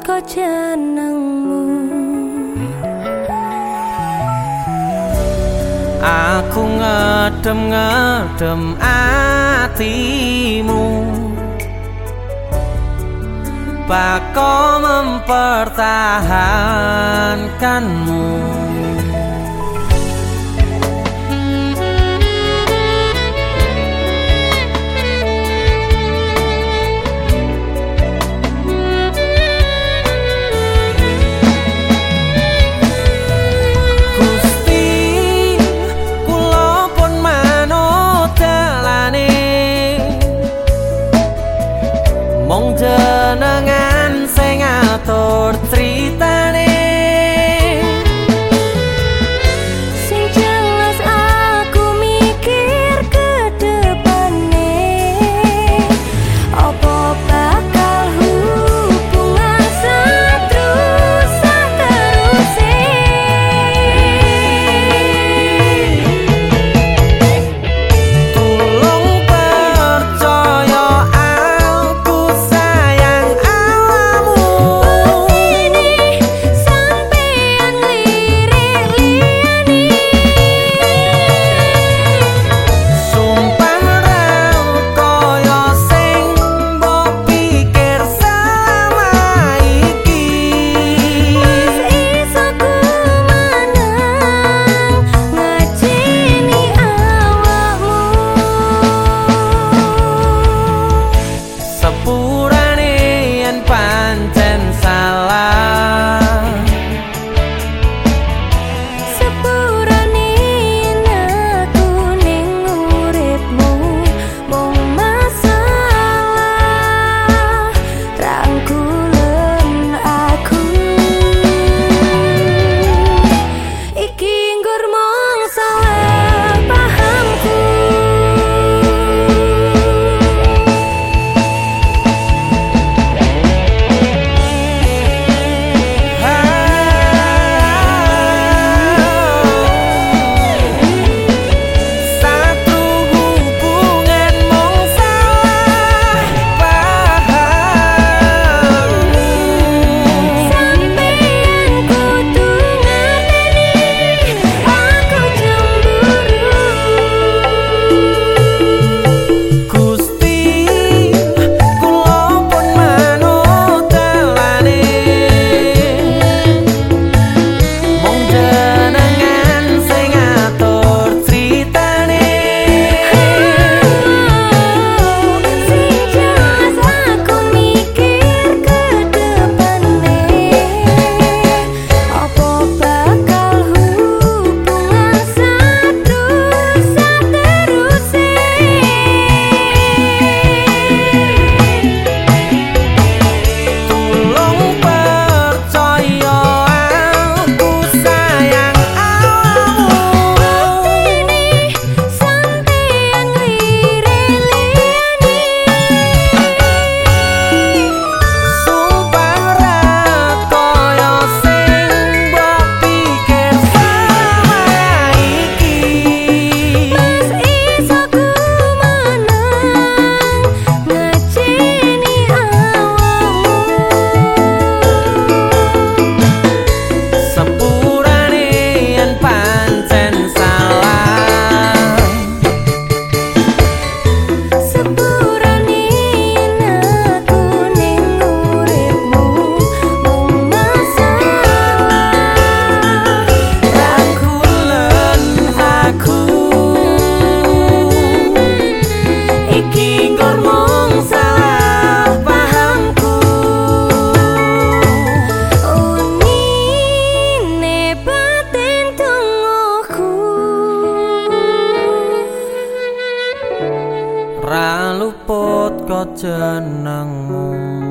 kok jenengmu. Aku ngedem-ngedem atimu Bako mempertahankanmu jenengmu?